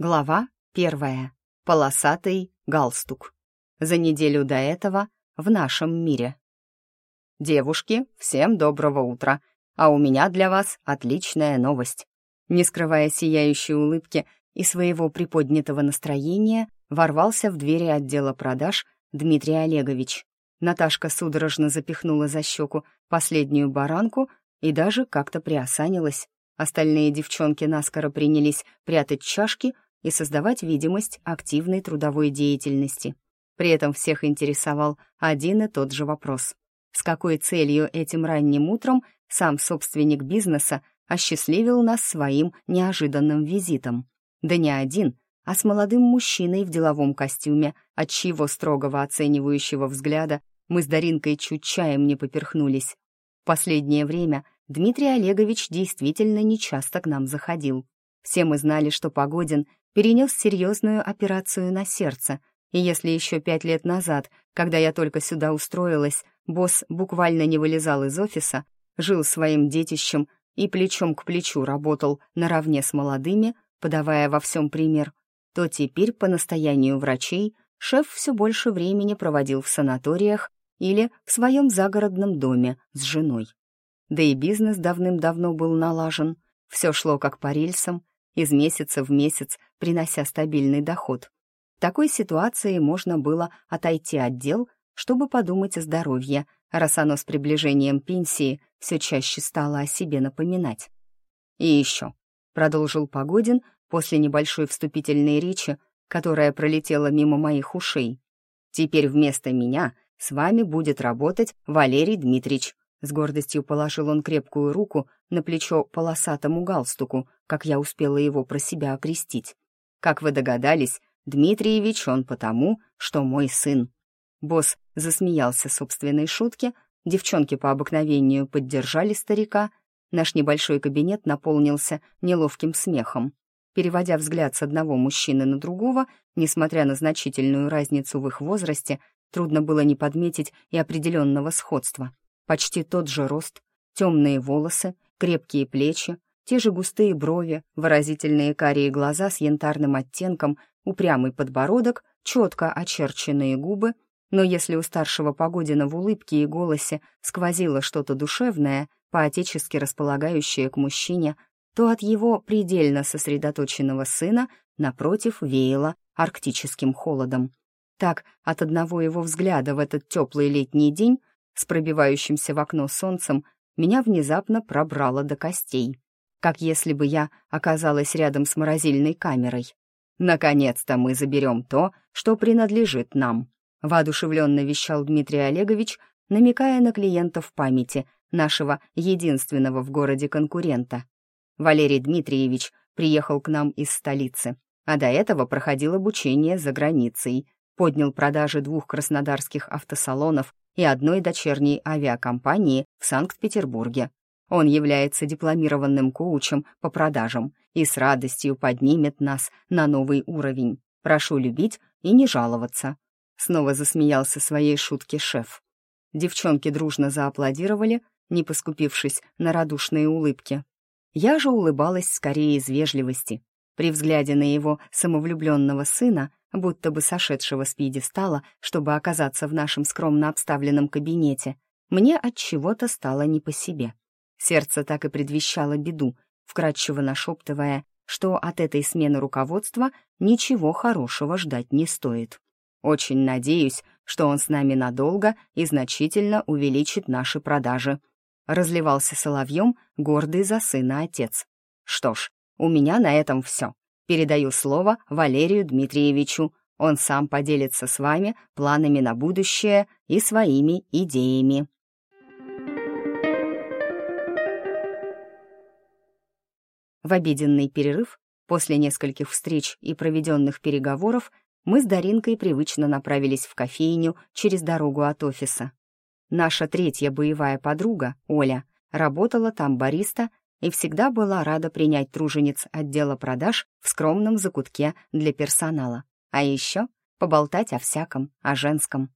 Глава первая. Полосатый галстук. За неделю до этого в нашем мире. «Девушки, всем доброго утра, а у меня для вас отличная новость». Не скрывая сияющей улыбки и своего приподнятого настроения, ворвался в двери отдела продаж Дмитрий Олегович. Наташка судорожно запихнула за щеку последнюю баранку и даже как-то приосанилась. Остальные девчонки наскоро принялись прятать чашки — и создавать видимость активной трудовой деятельности. При этом всех интересовал один и тот же вопрос. С какой целью этим ранним утром сам собственник бизнеса осчастливил нас своим неожиданным визитом? Да не один, а с молодым мужчиной в деловом костюме, от чьего строгого оценивающего взгляда мы с Даринкой чуть чаем не поперхнулись. В последнее время Дмитрий Олегович действительно нечасто к нам заходил. Все мы знали, что Погодин перенес серьезную операцию на сердце, и если еще пять лет назад, когда я только сюда устроилась, босс буквально не вылезал из офиса, жил своим детищем и плечом к плечу работал наравне с молодыми, подавая во всем пример, то теперь по настоянию врачей шеф все больше времени проводил в санаториях или в своем загородном доме с женой. Да и бизнес давным-давно был налажен, все шло как по рельсам, из месяца в месяц принося стабильный доход. В такой ситуации можно было отойти от дел, чтобы подумать о здоровье, раз оно с приближением пенсии все чаще стало о себе напоминать. «И еще», — продолжил Погодин после небольшой вступительной речи, которая пролетела мимо моих ушей. «Теперь вместо меня с вами будет работать Валерий Дмитриевич. С гордостью положил он крепкую руку на плечо полосатому галстуку, как я успела его про себя окрестить. Как вы догадались, Дмитриевич он потому, что мой сын. Босс засмеялся собственной шутке, девчонки по обыкновению поддержали старика, наш небольшой кабинет наполнился неловким смехом. Переводя взгляд с одного мужчины на другого, несмотря на значительную разницу в их возрасте, трудно было не подметить и определенного сходства. Почти тот же рост, темные волосы, крепкие плечи, те же густые брови, выразительные карие глаза с янтарным оттенком, упрямый подбородок, четко очерченные губы, но если у старшего Погодина в улыбке и голосе сквозило что-то душевное, поотечески располагающее к мужчине, то от его предельно сосредоточенного сына напротив веяло арктическим холодом. Так, от одного его взгляда в этот теплый летний день с пробивающимся в окно солнцем меня внезапно пробрало до костей, как если бы я оказалась рядом с морозильной камерой. «Наконец-то мы заберем то, что принадлежит нам», — воодушевленно вещал Дмитрий Олегович, намекая на клиентов памяти нашего единственного в городе конкурента. Валерий Дмитриевич приехал к нам из столицы, а до этого проходил обучение за границей, поднял продажи двух краснодарских автосалонов и одной дочерней авиакомпании в Санкт-Петербурге. Он является дипломированным коучем по продажам и с радостью поднимет нас на новый уровень. Прошу любить и не жаловаться. Снова засмеялся своей шутке шеф. Девчонки дружно зааплодировали, не поскупившись на радушные улыбки. Я же улыбалась скорее из вежливости. При взгляде на его самовлюбленного сына будто бы сошедшего с пьедестала, чтобы оказаться в нашем скромно обставленном кабинете, мне от чего-то стало не по себе. Сердце так и предвещало беду, вкратчиво нашептывая, что от этой смены руководства ничего хорошего ждать не стоит. Очень надеюсь, что он с нами надолго и значительно увеличит наши продажи. Разливался соловьем гордый за сына отец. Что ж, у меня на этом все. Передаю слово Валерию Дмитриевичу. Он сам поделится с вами планами на будущее и своими идеями. В обеденный перерыв, после нескольких встреч и проведенных переговоров, мы с Даринкой привычно направились в кофейню через дорогу от офиса. Наша третья боевая подруга, Оля, работала там бариста и всегда была рада принять тружениц отдела продаж в скромном закутке для персонала. А еще поболтать о всяком, о женском.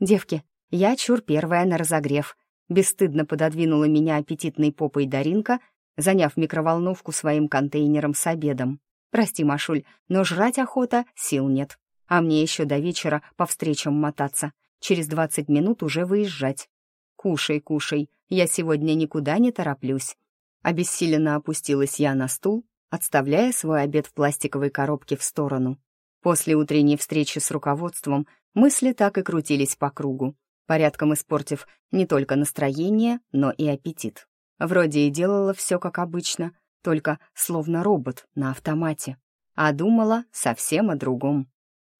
«Девки, я чур первая на разогрев», бесстыдно пододвинула меня аппетитной попой Даринка, заняв микроволновку своим контейнером с обедом. Прости, Машуль, но жрать охота, сил нет. А мне еще до вечера по встречам мотаться. Через двадцать минут уже выезжать. Кушай, кушай, я сегодня никуда не тороплюсь. Обессиленно опустилась я на стул, отставляя свой обед в пластиковой коробке в сторону. После утренней встречи с руководством мысли так и крутились по кругу, порядком испортив не только настроение, но и аппетит. Вроде и делала все как обычно, только словно робот на автомате, а думала совсем о другом.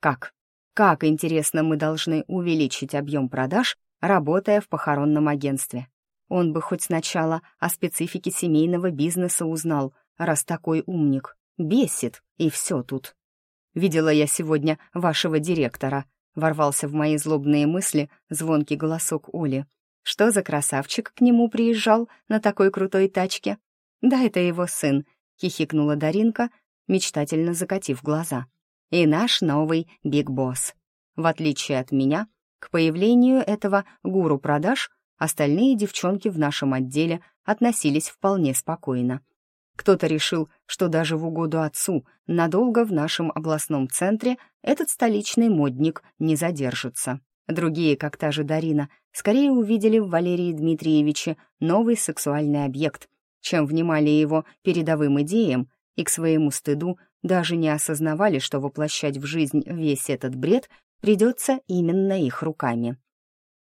Как? Как, интересно, мы должны увеличить объем продаж, работая в похоронном агентстве? Он бы хоть сначала о специфике семейного бизнеса узнал, раз такой умник. Бесит, и все тут. «Видела я сегодня вашего директора», — ворвался в мои злобные мысли звонкий голосок Оли. «Что за красавчик к нему приезжал на такой крутой тачке?» «Да, это его сын», — хихикнула Даринка, мечтательно закатив глаза. «И наш новый Биг Босс. В отличие от меня, к появлению этого гуру продаж остальные девчонки в нашем отделе относились вполне спокойно. Кто-то решил, что даже в угоду отцу надолго в нашем областном центре этот столичный модник не задержится. Другие, как та же Дарина, скорее увидели в Валерии Дмитриевиче новый сексуальный объект, чем внимали его передовым идеям и к своему стыду даже не осознавали, что воплощать в жизнь весь этот бред придется именно их руками.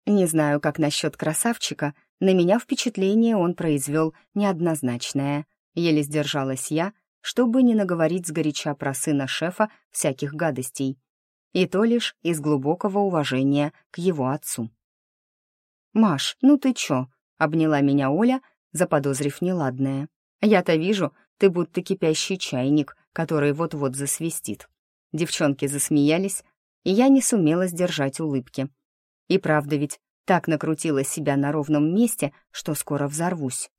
Не знаю, как насчет красавчика, на меня впечатление он произвел неоднозначное. Еле сдержалась я, чтобы не наговорить сгоряча про сына шефа всяких гадостей. И то лишь из глубокого уважения к его отцу. «Маш, ну ты чё?» — обняла меня Оля, заподозрив неладное. «Я-то вижу, ты будто кипящий чайник, который вот-вот засвистит». Девчонки засмеялись, и я не сумела сдержать улыбки. И правда ведь, так накрутила себя на ровном месте, что скоро взорвусь.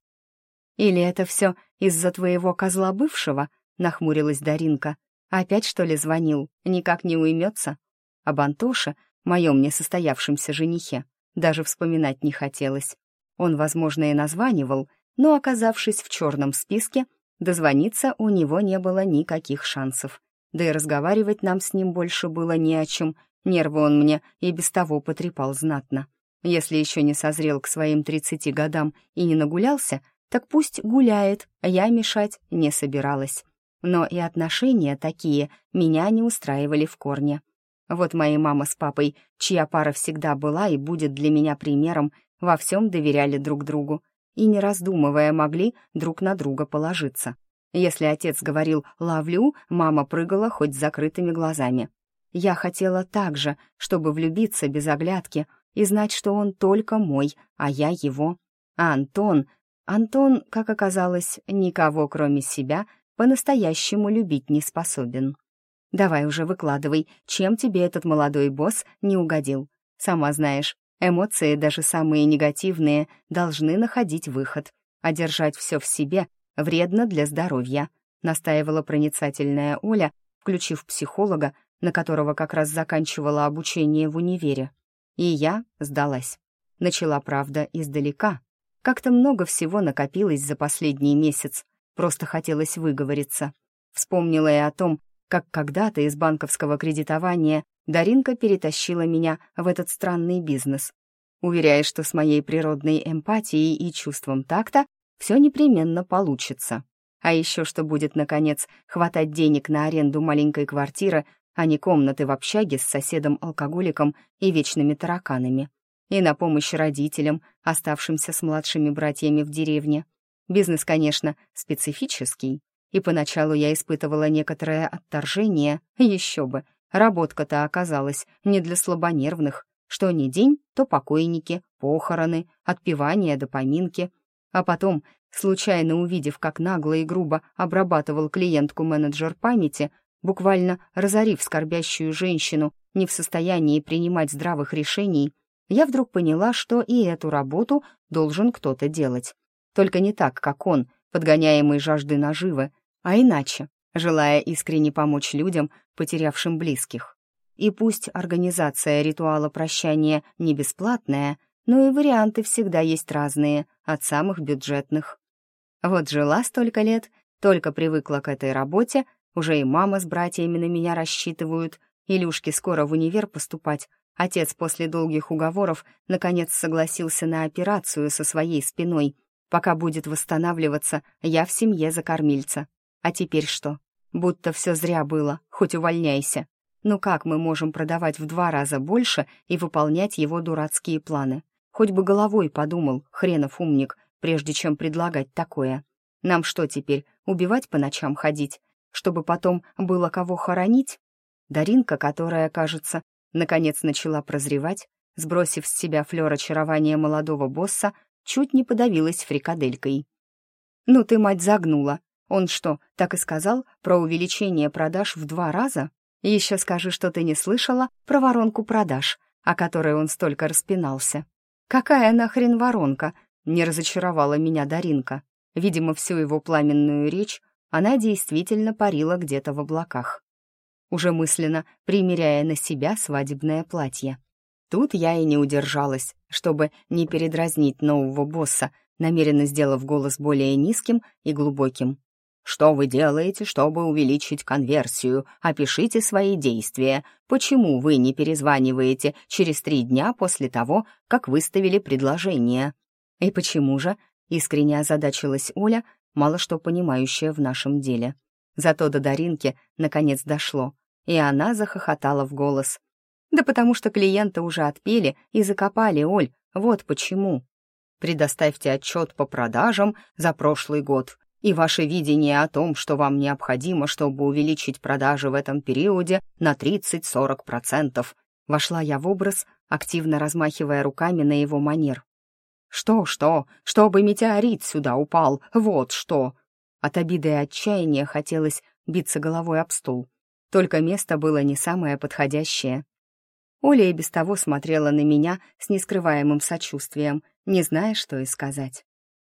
«Или это все из-за твоего козла бывшего?» — нахмурилась Даринка. «Опять, что ли, звонил? Никак не уймется?» Об Антоше, моем несостоявшемся женихе, даже вспоминать не хотелось. Он, возможно, и названивал, но, оказавшись в черном списке, дозвониться у него не было никаких шансов. Да и разговаривать нам с ним больше было не о чем, нервы он мне и без того потрепал знатно. Если еще не созрел к своим тридцати годам и не нагулялся, так пусть гуляет, а я мешать не собиралась. Но и отношения такие меня не устраивали в корне. Вот моя мама с папой, чья пара всегда была и будет для меня примером, во всем доверяли друг другу и, не раздумывая, могли друг на друга положиться. Если отец говорил «ловлю», мама прыгала хоть с закрытыми глазами. Я хотела так же, чтобы влюбиться без оглядки и знать, что он только мой, а я его. А Антон... Антон, как оказалось, никого, кроме себя, по-настоящему любить не способен. Давай уже выкладывай, чем тебе этот молодой босс не угодил. Сама знаешь, Эмоции, даже самые негативные, должны находить выход, а держать все в себе вредно для здоровья, настаивала проницательная Оля, включив психолога, на которого как раз заканчивала обучение в универе. И я сдалась. Начала, правда, издалека. Как-то много всего накопилось за последний месяц, просто хотелось выговориться. Вспомнила и о том, как когда-то из банковского кредитования Даринка перетащила меня в этот странный бизнес, уверяя, что с моей природной эмпатией и чувством такта все непременно получится. А еще что будет, наконец, хватать денег на аренду маленькой квартиры, а не комнаты в общаге с соседом-алкоголиком и вечными тараканами. И на помощь родителям, оставшимся с младшими братьями в деревне. Бизнес, конечно, специфический, и поначалу я испытывала некоторое отторжение, еще бы, Работка-то оказалась не для слабонервных. Что ни день, то покойники, похороны, отпевания до поминки. А потом, случайно увидев, как нагло и грубо обрабатывал клиентку менеджер памяти, буквально разорив скорбящую женщину, не в состоянии принимать здравых решений, я вдруг поняла, что и эту работу должен кто-то делать. Только не так, как он, подгоняемый жаждой наживы, а иначе, желая искренне помочь людям, потерявшим близких. И пусть организация ритуала прощания не бесплатная, но и варианты всегда есть разные, от самых бюджетных. Вот жила столько лет, только привыкла к этой работе, Уже и мама с братьями на меня рассчитывают. Илюшке скоро в универ поступать. Отец после долгих уговоров наконец согласился на операцию со своей спиной. Пока будет восстанавливаться, я в семье за. А теперь что? Будто все зря было, хоть увольняйся. Ну как мы можем продавать в два раза больше и выполнять его дурацкие планы? Хоть бы головой подумал, хренов умник, прежде чем предлагать такое. Нам что теперь, убивать по ночам ходить? Чтобы потом было кого хоронить? Даринка, которая, кажется, наконец начала прозревать, сбросив с себя флёр очарования молодого босса, чуть не подавилась фрикаделькой. «Ну ты, мать, загнула. Он что, так и сказал про увеличение продаж в два раза? Еще скажи, что ты не слышала про воронку продаж, о которой он столько распинался. Какая нахрен воронка?» — не разочаровала меня Даринка. Видимо, всю его пламенную речь она действительно парила где-то в облаках. Уже мысленно примеряя на себя свадебное платье. Тут я и не удержалась, чтобы не передразнить нового босса, намеренно сделав голос более низким и глубоким. «Что вы делаете, чтобы увеличить конверсию? Опишите свои действия. Почему вы не перезваниваете через три дня после того, как выставили предложение?» «И почему же?» — искренне озадачилась Оля, мало что понимающая в нашем деле. Зато до Даринки наконец дошло, и она захохотала в голос. «Да потому что клиента уже отпели и закопали, Оль, вот почему. Предоставьте отчет по продажам за прошлый год и ваше видение о том, что вам необходимо, чтобы увеличить продажи в этом периоде на 30-40%. Вошла я в образ, активно размахивая руками на его манер. «Что-что? Чтобы метеорит сюда упал, вот что!» От обиды и отчаяния хотелось биться головой об стол. Только место было не самое подходящее. Оля и без того смотрела на меня с нескрываемым сочувствием, не зная, что и сказать.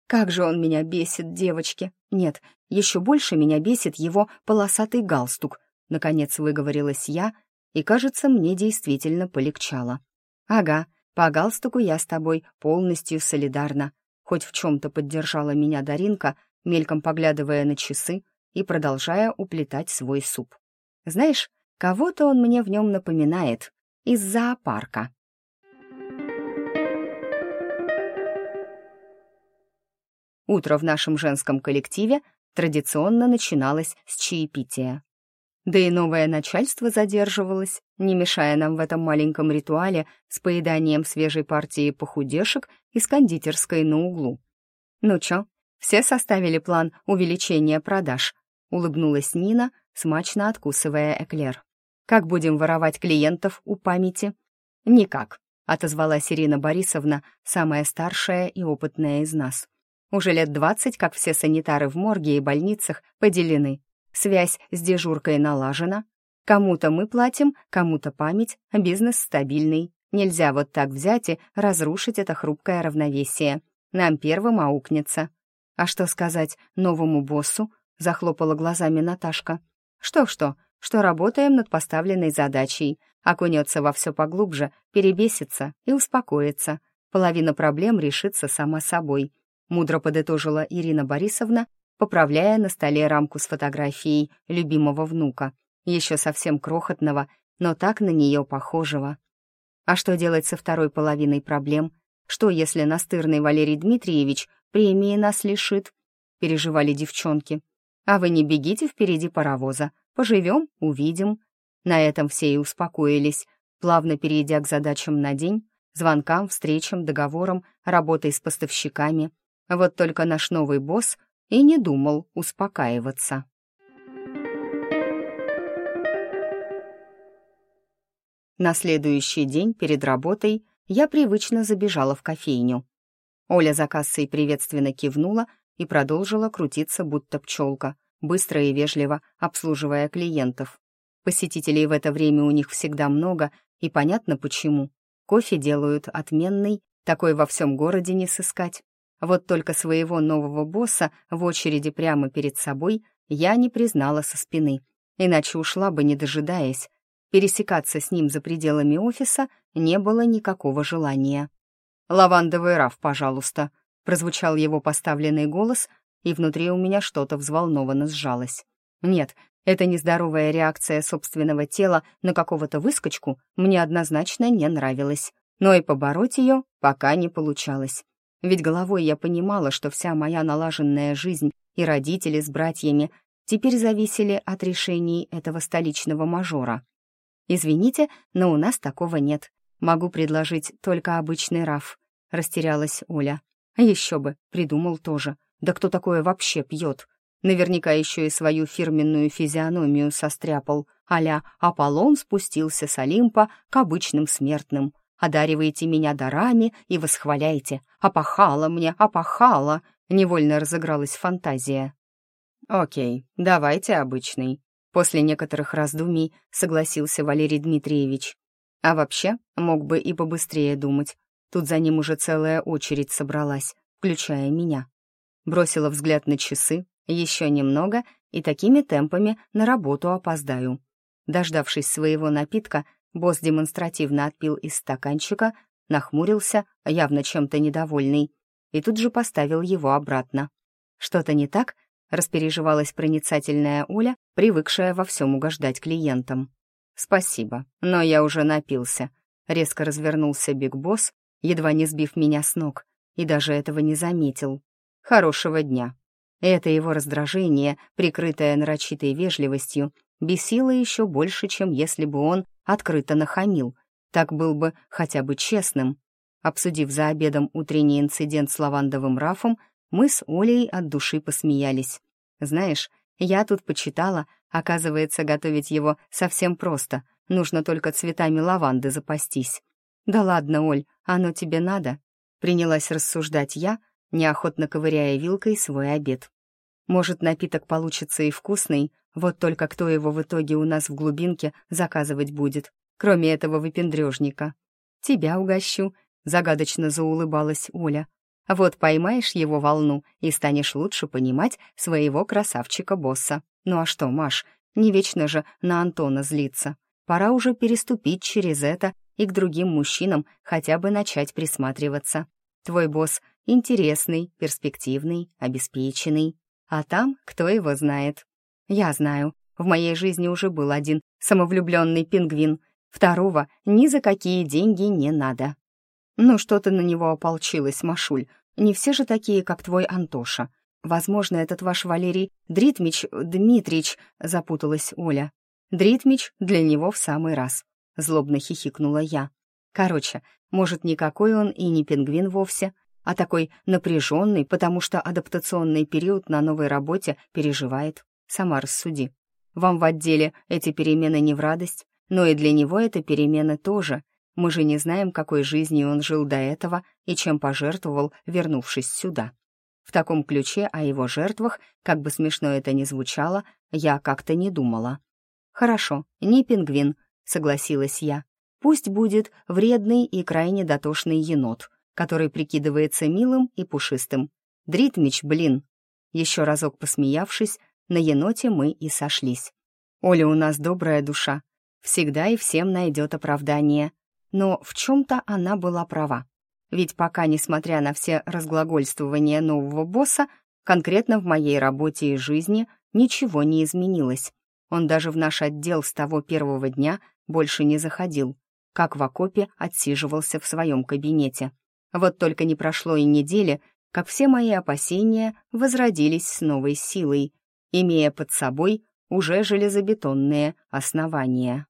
«Как же он меня бесит, девочки! Нет, еще больше меня бесит его полосатый галстук», наконец выговорилась я, и, кажется, мне действительно полегчало. «Ага, по галстуку я с тобой полностью солидарна. Хоть в чем-то поддержала меня Даринка, мельком поглядывая на часы и продолжая уплетать свой суп. Знаешь, кого-то он мне в нем напоминает. Из зоопарка. Утро в нашем женском коллективе традиционно начиналось с чаепития. Да и новое начальство задерживалось, не мешая нам в этом маленьком ритуале с поеданием свежей партии похудешек из кондитерской на углу. «Ну чё, все составили план увеличения продаж?» — улыбнулась Нина, смачно откусывая эклер. «Как будем воровать клиентов у памяти?» «Никак», — отозвалась Ирина Борисовна, самая старшая и опытная из нас. «Уже лет двадцать, как все санитары в морге и больницах поделены. Связь с дежуркой налажена. Кому-то мы платим, кому-то память, бизнес стабильный. Нельзя вот так взять и разрушить это хрупкое равновесие. Нам первым аукнется. А что сказать новому боссу? Захлопала глазами Наташка. Что-что, что работаем над поставленной задачей. Окунется во все поглубже, перебесится и успокоится. Половина проблем решится сама собой. Мудро подытожила Ирина Борисовна поправляя на столе рамку с фотографией любимого внука, еще совсем крохотного, но так на нее похожего. А что делать со второй половиной проблем? Что, если настырный Валерий Дмитриевич премии нас лишит? Переживали девчонки. А вы не бегите впереди паровоза. Поживем, увидим. На этом все и успокоились, плавно перейдя к задачам на день, звонкам, встречам, договорам, работой с поставщиками. Вот только наш новый босс и не думал успокаиваться. На следующий день перед работой я привычно забежала в кофейню. Оля за кассой приветственно кивнула и продолжила крутиться, будто пчелка, быстро и вежливо обслуживая клиентов. Посетителей в это время у них всегда много, и понятно почему. Кофе делают отменный, такой во всем городе не сыскать. Вот только своего нового босса в очереди прямо перед собой я не признала со спины, иначе ушла бы, не дожидаясь. Пересекаться с ним за пределами офиса не было никакого желания. «Лавандовый раф, пожалуйста», — прозвучал его поставленный голос, и внутри у меня что-то взволнованно сжалось. «Нет, Эта нездоровая реакция собственного тела на какого-то выскочку мне однозначно не нравилась, но и побороть ее пока не получалось. Ведь головой я понимала, что вся моя налаженная жизнь и родители с братьями теперь зависели от решений этого столичного мажора. «Извините, но у нас такого нет. Могу предложить только обычный раф», — растерялась Оля. «Еще бы, придумал тоже. Да кто такое вообще пьет? Наверняка еще и свою фирменную физиономию состряпал, а-ля Аполлон спустился с Олимпа к обычным смертным. Одариваете меня дарами и восхваляете. Опахала мне, опахала!» Невольно разыгралась фантазия. «Окей, давайте обычный», — после некоторых раздумий согласился Валерий Дмитриевич. А вообще, мог бы и побыстрее думать. Тут за ним уже целая очередь собралась, включая меня. Бросила взгляд на часы, еще немного, и такими темпами на работу опоздаю. Дождавшись своего напитка, босс демонстративно отпил из стаканчика, нахмурился, явно чем-то недовольный, и тут же поставил его обратно. «Что-то не так?» — распереживалась проницательная Оля, привыкшая во всем угождать клиентам. «Спасибо, но я уже напился», — резко развернулся Биг Босс, едва не сбив меня с ног, и даже этого не заметил. «Хорошего дня». Это его раздражение, прикрытое нарочитой вежливостью, бесило еще больше, чем если бы он открыто нахамил. Так был бы хотя бы честным. Обсудив за обедом утренний инцидент с лавандовым рафом, мы с Олей от души посмеялись. Знаешь, я тут почитала, оказывается, готовить его совсем просто, нужно только цветами лаванды запастись. «Да ладно, Оль, оно тебе надо?» Принялась рассуждать я, неохотно ковыряя вилкой свой обед. Может, напиток получится и вкусный, вот только кто его в итоге у нас в глубинке заказывать будет, кроме этого выпендрежника. «Тебя угощу», — загадочно заулыбалась Оля. «Вот поймаешь его волну и станешь лучше понимать своего красавчика-босса. Ну а что, Маш, не вечно же на Антона злиться. Пора уже переступить через это и к другим мужчинам хотя бы начать присматриваться. Твой босс интересный, перспективный, обеспеченный. А там кто его знает. Я знаю, в моей жизни уже был один самовлюбленный пингвин. Второго ни за какие деньги не надо. Ну что ты на него ополчилась, Машуль? Не все же такие, как твой Антоша. Возможно, этот ваш Валерий Дритмич, Дмитрич, запуталась Оля. Дритмич для него в самый раз. Злобно хихикнула я. Короче, может, никакой он и не пингвин вовсе, а такой напряженный, потому что адаптационный период на новой работе переживает. Сама рассуди. Вам в отделе эти перемены не в радость, но и для него это перемены тоже. Мы же не знаем, какой жизнью он жил до этого и чем пожертвовал, вернувшись сюда. В таком ключе о его жертвах, как бы смешно это ни звучало, я как-то не думала. «Хорошо, не пингвин», — согласилась я. «Пусть будет вредный и крайне дотошный енот, который прикидывается милым и пушистым. Дритмич, блин!» Еще разок посмеявшись, на еноте мы и сошлись. Оля у нас добрая душа, всегда и всем найдет оправдание. Но в чем-то она была права. Ведь пока, несмотря на все разглагольствования нового босса, конкретно в моей работе и жизни ничего не изменилось. Он даже в наш отдел с того первого дня больше не заходил, как в окопе отсиживался в своем кабинете. Вот только не прошло и недели, как все мои опасения возродились с новой силой, имея под собой уже железобетонные основания.